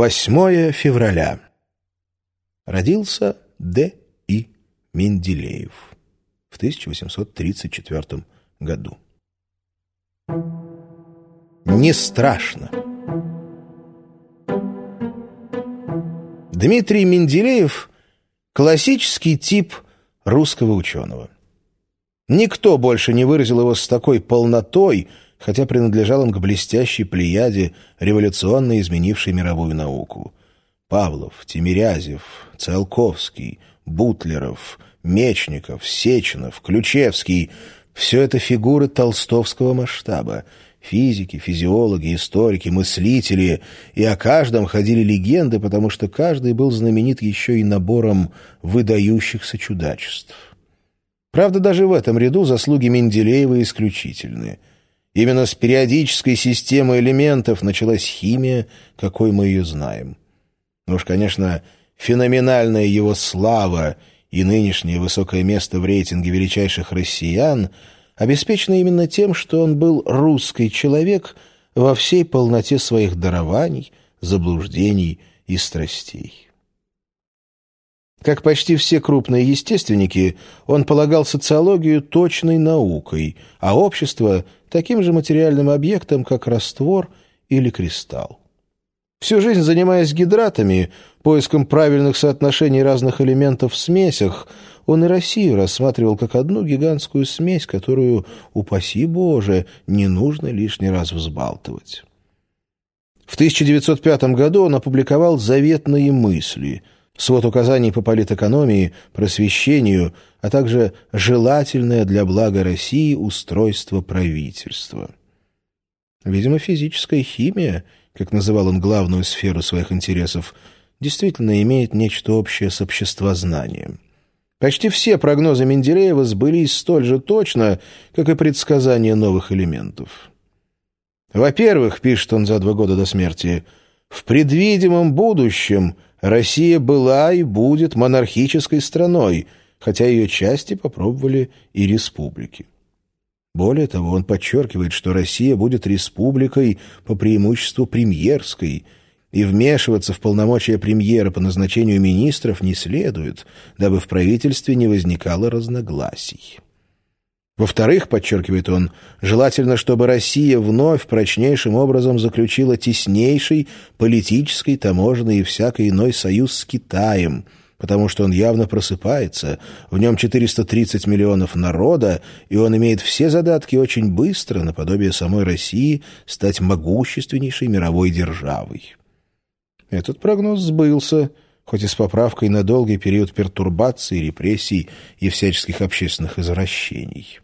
8 февраля. Родился Д. И. Менделеев в 1834 году. Не страшно. Дмитрий Менделеев – классический тип русского ученого. Никто больше не выразил его с такой полнотой – хотя принадлежал он к блестящей плеяде, революционно изменившей мировую науку. Павлов, Тимирязев, Циолковский, Бутлеров, Мечников, Сеченов, Ключевский — все это фигуры толстовского масштаба. Физики, физиологи, историки, мыслители. И о каждом ходили легенды, потому что каждый был знаменит еще и набором выдающихся чудачеств. Правда, даже в этом ряду заслуги Менделеева исключительные — Именно с периодической системы элементов началась химия, какой мы ее знаем. Ну уж, конечно, феноменальная его слава и нынешнее высокое место в рейтинге величайших россиян обеспечено именно тем, что он был русский человек во всей полноте своих дарований, заблуждений и страстей. Как почти все крупные естественники, он полагал социологию точной наукой, а общество — таким же материальным объектом, как раствор или кристалл. Всю жизнь занимаясь гидратами, поиском правильных соотношений разных элементов в смесях, он и Россию рассматривал как одну гигантскую смесь, которую, упаси Боже, не нужно лишний раз взбалтывать. В 1905 году он опубликовал «Заветные мысли», свод указаний по политэкономии, просвещению, а также желательное для блага России устройство правительства. Видимо, физическая химия, как называл он главную сферу своих интересов, действительно имеет нечто общее с обществознанием. Почти все прогнозы Менделеева сбылись столь же точно, как и предсказания новых элементов. Во-первых, пишет он за два года до смерти, в предвидимом будущем – Россия была и будет монархической страной, хотя ее части попробовали и республики. Более того, он подчеркивает, что Россия будет республикой по преимуществу премьерской, и вмешиваться в полномочия премьера по назначению министров не следует, дабы в правительстве не возникало разногласий. Во-вторых, подчеркивает он, желательно, чтобы Россия вновь прочнейшим образом заключила теснейший политический, таможенный и всякий иной союз с Китаем, потому что он явно просыпается, в нем 430 миллионов народа, и он имеет все задатки очень быстро, наподобие самой России, стать могущественнейшей мировой державой. Этот прогноз сбылся, хоть и с поправкой на долгий период пертурбаций, репрессий и всяческих общественных извращений.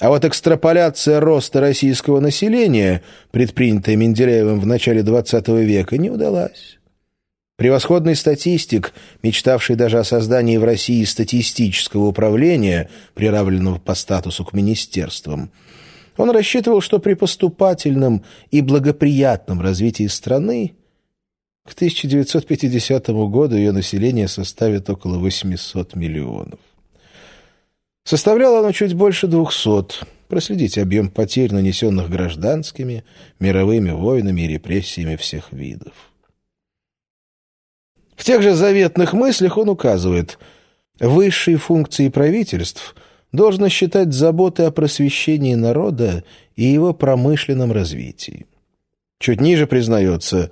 А вот экстраполяция роста российского населения, предпринятая Менделеевым в начале XX века, не удалась. Превосходный статистик, мечтавший даже о создании в России статистического управления, приравненного по статусу к министерствам, он рассчитывал, что при поступательном и благоприятном развитии страны к 1950 году ее население составит около 800 миллионов. Составляло оно чуть больше двухсот. Проследите объем потерь, нанесенных гражданскими, мировыми войнами и репрессиями всех видов. В тех же заветных мыслях он указывает, высшие функции правительств должно считать заботы о просвещении народа и его промышленном развитии. Чуть ниже признается,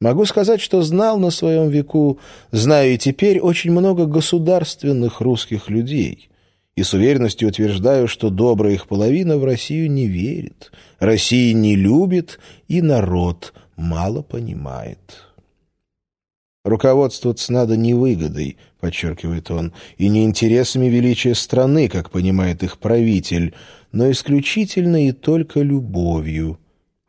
могу сказать, что знал на своем веку, знаю и теперь очень много государственных русских людей – и с уверенностью утверждаю, что добрая их половина в Россию не верит, Россия не любит, и народ мало понимает. «Руководствоваться надо не выгодой», — подчеркивает он, «и не интересами величия страны, как понимает их правитель, но исключительно и только любовью.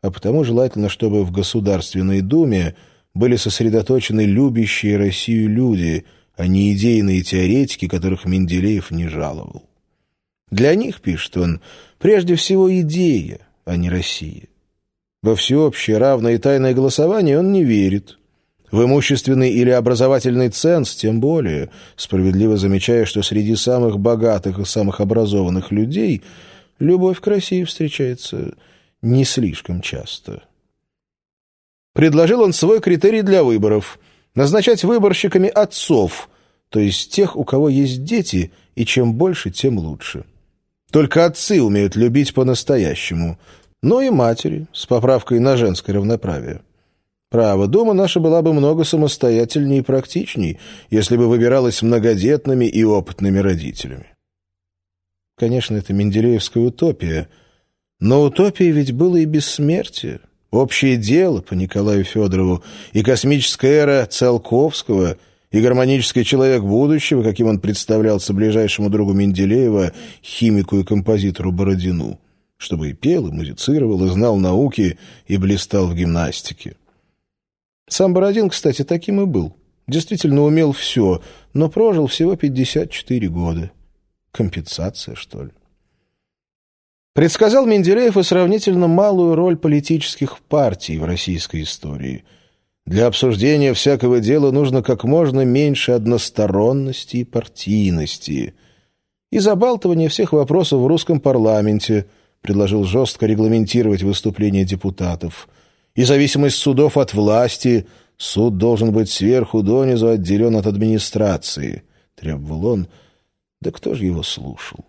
А потому желательно, чтобы в Государственной Думе были сосредоточены любящие Россию люди — а не идейные теоретики, которых Менделеев не жаловал. Для них, пишет он, прежде всего идея, а не Россия. Во всеобщее равное и тайное голосование он не верит. В имущественный или образовательный ценз тем более, справедливо замечая, что среди самых богатых и самых образованных людей любовь к России встречается не слишком часто. Предложил он свой критерий для выборов – назначать выборщиками отцов, то есть тех, у кого есть дети, и чем больше, тем лучше. Только отцы умеют любить по-настоящему, но и матери, с поправкой на женское равноправие. Право, дома наша была бы много самостоятельнее и практичней, если бы выбиралась многодетными и опытными родителями. Конечно, это менделеевская утопия, но утопией ведь было и бессмертие, общее дело по Николаю Федорову, и космическая эра Циолковского, и гармонический человек будущего, каким он представлялся ближайшему другу Менделеева, химику и композитору Бородину, чтобы и пел, и музицировал, и знал науки, и блистал в гимнастике. Сам Бородин, кстати, таким и был. Действительно умел все, но прожил всего 54 года. Компенсация, что ли? Предсказал Менделеев и сравнительно малую роль политических партий в российской истории. Для обсуждения всякого дела нужно как можно меньше односторонности и партийности. И забалтывание всех вопросов в русском парламенте предложил жестко регламентировать выступления депутатов – и зависимость судов от власти. Суд должен быть сверху донизу отделен от администрации, — требовал он. Да кто же его слушал?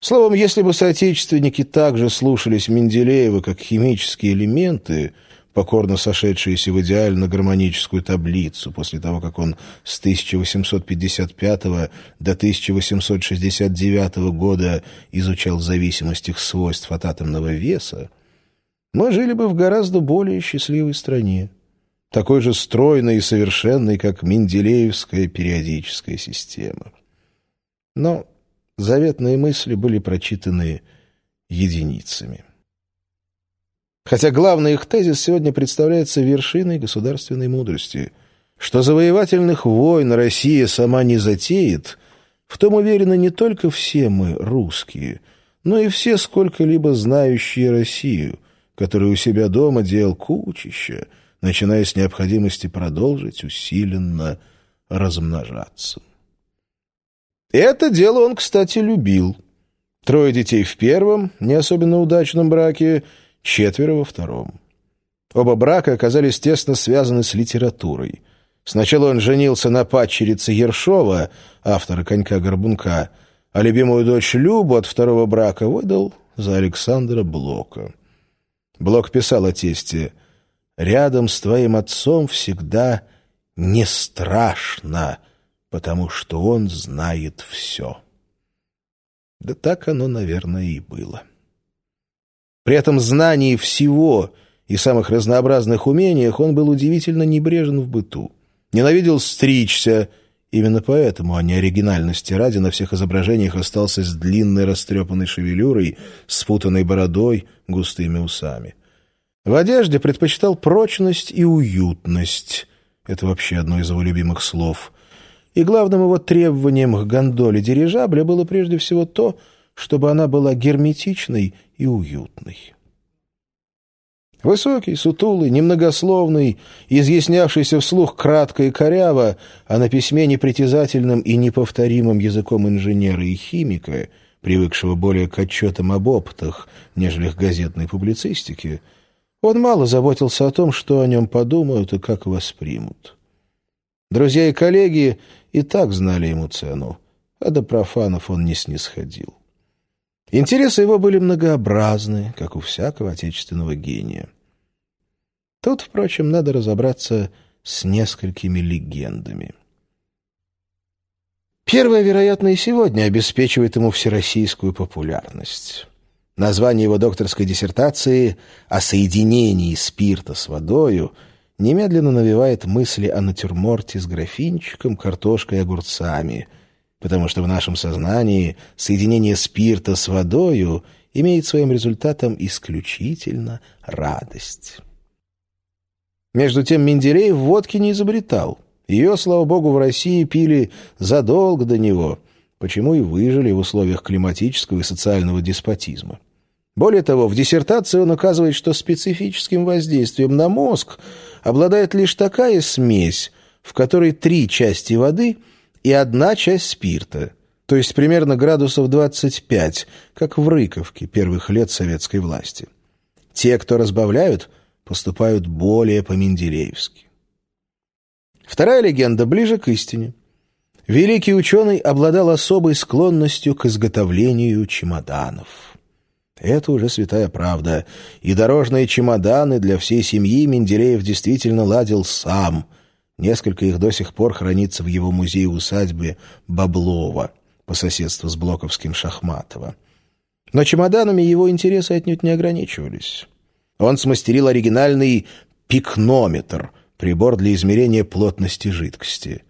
Словом, если бы соотечественники также слушались Менделеева как химические элементы, покорно сошедшиеся в идеально гармоническую таблицу после того, как он с 1855 до 1869 года изучал зависимость их свойств от атомного веса, мы жили бы в гораздо более счастливой стране, такой же стройной и совершенной, как Менделеевская периодическая система. Но заветные мысли были прочитаны единицами. Хотя главный их тезис сегодня представляется вершиной государственной мудрости, что завоевательных войн Россия сама не затеет, в том уверены не только все мы, русские, но и все сколько-либо знающие Россию — который у себя дома делал кучище, начиная с необходимости продолжить усиленно размножаться. Это дело он, кстати, любил. Трое детей в первом, не особенно удачном браке, четверо во втором. Оба брака оказались тесно связаны с литературой. Сначала он женился на падчерице Ершова, автора «Конька-горбунка», а любимую дочь Любу от второго брака выдал за Александра Блока. Блок писал о тесте. «Рядом с твоим отцом всегда не страшно, потому что он знает все». Да так оно, наверное, и было. При этом знании всего и самых разнообразных умениях он был удивительно небрежен в быту. Ненавидел стричься, именно поэтому, а не оригинальности ради, на всех изображениях остался с длинной растрепанной шевелюрой, спутанной бородой, густыми усами. В одежде предпочитал прочность и уютность. Это вообще одно из его любимых слов. И главным его требованием к гондоле дирижабля было прежде всего то, чтобы она была герметичной и уютной. Высокий, сутулый, немногословный, изъяснявшийся вслух кратко и коряво, а на письме непритязательным и неповторимым языком инженера и химика, привыкшего более к отчетам об опытах, нежели к газетной публицистике, он мало заботился о том, что о нем подумают и как воспримут. Друзья и коллеги и так знали ему цену, а до профанов он не снисходил. Интересы его были многообразны, как у всякого отечественного гения. Тут, впрочем, надо разобраться с несколькими легендами. Первая, вероятно, и сегодня обеспечивает ему всероссийскую популярность. Название его докторской диссертации о соединении спирта с водою немедленно навевает мысли о натюрморте с графинчиком, картошкой и огурцами, потому что в нашем сознании соединение спирта с водою имеет своим результатом исключительно радость. Между тем Менделеев водки не изобретал. Ее, слава богу, в России пили задолго до него, почему и выжили в условиях климатического и социального деспотизма. Более того, в диссертации он указывает, что специфическим воздействием на мозг обладает лишь такая смесь, в которой три части воды и одна часть спирта, то есть примерно градусов 25, как в Рыковке первых лет советской власти. Те, кто разбавляют, поступают более по-менделеевски. Вторая легенда ближе к истине. Великий ученый обладал особой склонностью к изготовлению чемоданов. Это уже святая правда. И дорожные чемоданы для всей семьи Менделеев действительно ладил сам. Несколько их до сих пор хранится в его музее-усадьбе Баблова по соседству с Блоковским Шахматово. Но чемоданами его интересы отнюдь не ограничивались. Он смастерил оригинальный пикнометр, прибор для измерения плотности жидкости.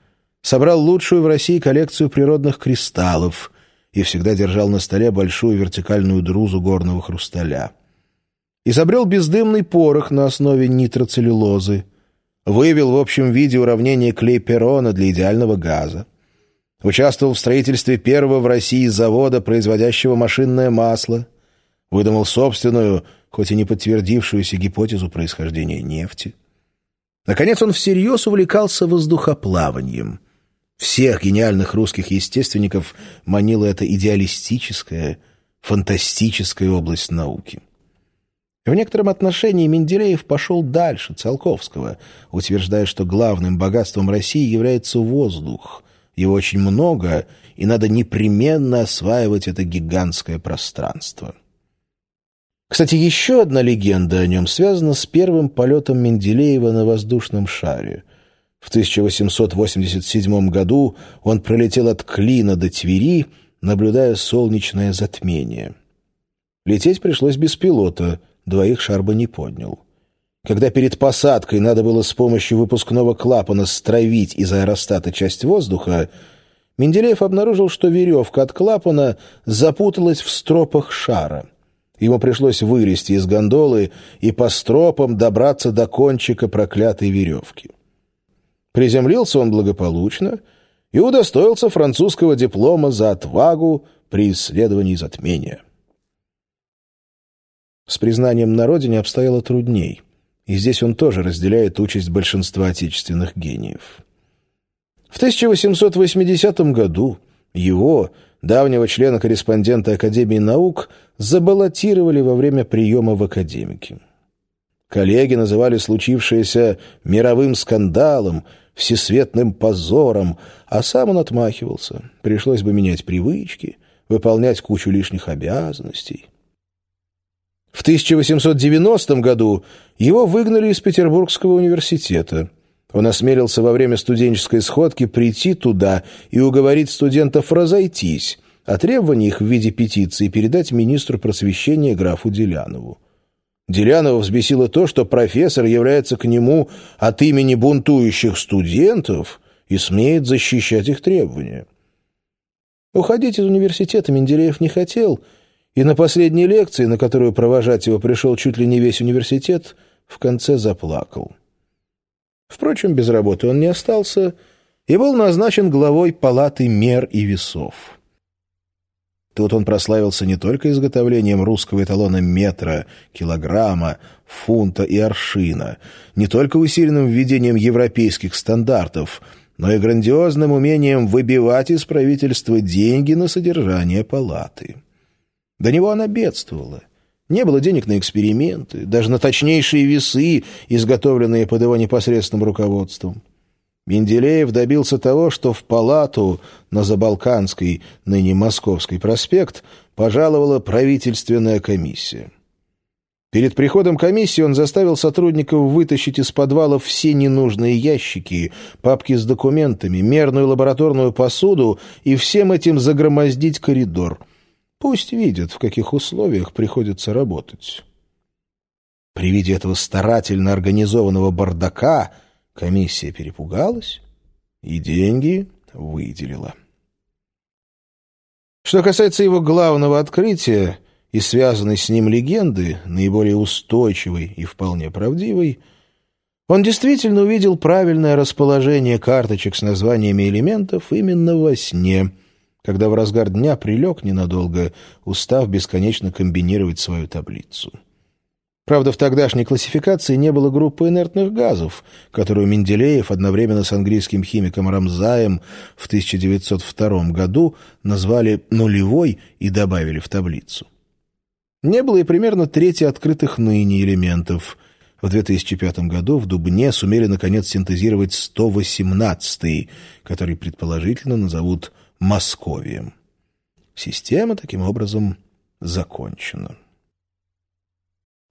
Собрал лучшую в России коллекцию природных кристаллов и всегда держал на столе большую вертикальную друзу горного хрусталя. Изобрел бездымный порох на основе нитроцеллюлозы. Вывел в общем виде уравнение клей-перона для идеального газа. Участвовал в строительстве первого в России завода, производящего машинное масло. Выдумал собственную, хоть и не подтвердившуюся гипотезу происхождения нефти. Наконец он всерьез увлекался воздухоплаванием. Всех гениальных русских естественников манила эта идеалистическая, фантастическая область науки. В некотором отношении Менделеев пошел дальше Циолковского, утверждая, что главным богатством России является воздух. Его очень много, и надо непременно осваивать это гигантское пространство. Кстати, еще одна легенда о нем связана с первым полетом Менделеева на воздушном шаре. В 1887 году он пролетел от Клина до Твери, наблюдая солнечное затмение. Лететь пришлось без пилота, двоих шарба не поднял. Когда перед посадкой надо было с помощью выпускного клапана стравить из аэростата часть воздуха, Менделеев обнаружил, что веревка от клапана запуталась в стропах шара — Ему пришлось вылезти из гондолы и по стропам добраться до кончика проклятой веревки. Приземлился он благополучно и удостоился французского диплома за отвагу при исследовании затмения. С признанием на родине обстояло трудней, и здесь он тоже разделяет участь большинства отечественных гениев. В 1880 году его, давнего члена-корреспондента Академии наук, забаллотировали во время приема в академики. Коллеги называли случившееся мировым скандалом, всесветным позором, а сам он отмахивался. Пришлось бы менять привычки, выполнять кучу лишних обязанностей. В 1890 году его выгнали из Петербургского университета. Он осмелился во время студенческой сходки прийти туда и уговорить студентов разойтись, а требования их в виде петиции передать министру просвещения графу Делянову. Делянова взбесило то, что профессор является к нему от имени бунтующих студентов и смеет защищать их требования. Уходить из университета Менделеев не хотел, и на последней лекции, на которую провожать его пришел чуть ли не весь университет, в конце заплакал. Впрочем, без работы он не остался и был назначен главой палаты мер и весов. Тут он прославился не только изготовлением русского эталона метра, килограмма, фунта и аршина, не только усиленным введением европейских стандартов, но и грандиозным умением выбивать из правительства деньги на содержание палаты. До него она бедствовала. Не было денег на эксперименты, даже на точнейшие весы, изготовленные под его непосредственным руководством. Менделеев добился того, что в палату на Забалканской, ныне Московский проспект, пожаловала правительственная комиссия. Перед приходом комиссии он заставил сотрудников вытащить из подвала все ненужные ящики, папки с документами, мерную лабораторную посуду и всем этим загромоздить коридор — Пусть видят, в каких условиях приходится работать. При виде этого старательно организованного бардака комиссия перепугалась и деньги выделила. Что касается его главного открытия и связанной с ним легенды, наиболее устойчивой и вполне правдивой, он действительно увидел правильное расположение карточек с названиями элементов именно во сне — когда в разгар дня прилег ненадолго, устав бесконечно комбинировать свою таблицу. Правда, в тогдашней классификации не было группы инертных газов, которую Менделеев одновременно с английским химиком Рамзаем в 1902 году назвали «нулевой» и добавили в таблицу. Не было и примерно трети открытых ныне элементов. в 2005 году в Дубне сумели наконец синтезировать 118-й, который предположительно назовут Московием. Система таким образом закончена.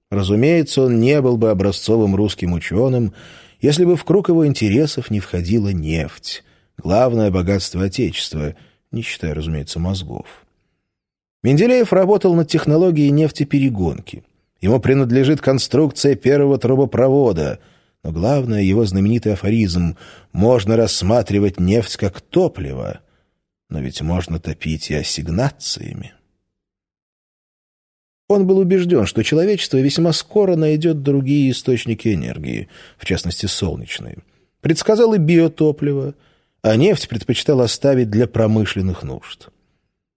Разумеется, он не был бы образцовым русским ученым, если бы в круг его интересов не входила нефть, главное богатство Отечества, не считая, разумеется, мозгов. Менделеев работал над технологией нефтеперегонки. Ему принадлежит конструкция первого трубопровода, но главное его знаменитый афоризм «можно рассматривать нефть как топливо», но ведь можно топить и ассигнациями. Он был убежден, что человечество весьма скоро найдет другие источники энергии, в частности солнечные. Предсказал и биотопливо, а нефть предпочитал оставить для промышленных нужд.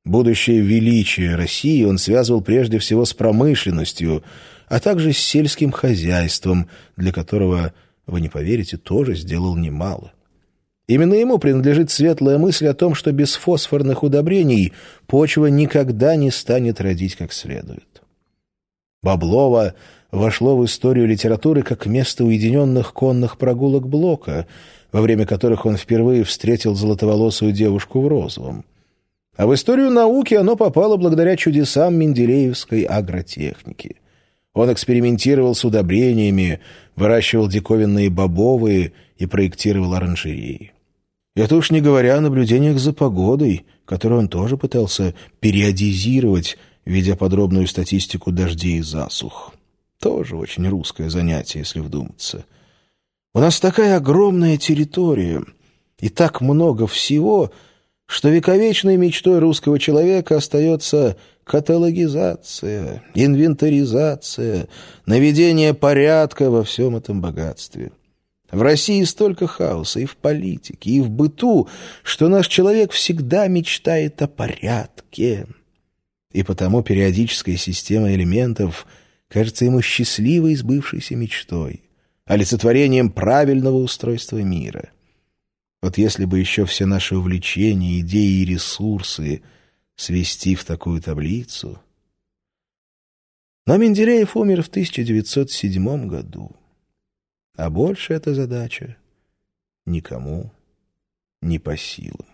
Будущее величие России он связывал прежде всего с промышленностью, а также с сельским хозяйством, для которого, вы не поверите, тоже сделал немало. Именно ему принадлежит светлая мысль о том, что без фосфорных удобрений почва никогда не станет родить как следует. Баблово вошло в историю литературы как место уединенных конных прогулок Блока, во время которых он впервые встретил золотоволосую девушку в розовом. А в историю науки оно попало благодаря чудесам менделеевской агротехники. Он экспериментировал с удобрениями, выращивал диковинные бобовые и проектировал оранжереи. Это уж не говоря о наблюдениях за погодой, которую он тоже пытался периодизировать, ведя подробную статистику дождей и засух. Тоже очень русское занятие, если вдуматься. У нас такая огромная территория и так много всего, что вековечной мечтой русского человека остается каталогизация, инвентаризация, наведение порядка во всем этом богатстве. В России столько хаоса и в политике, и в быту, что наш человек всегда мечтает о порядке и потому периодическая система элементов кажется ему счастливой сбывшейся мечтой, олицетворением правильного устройства мира. Вот если бы еще все наши увлечения, идеи и ресурсы свести в такую таблицу... Но Менделеев умер в 1907 году, а больше эта задача никому не по силам.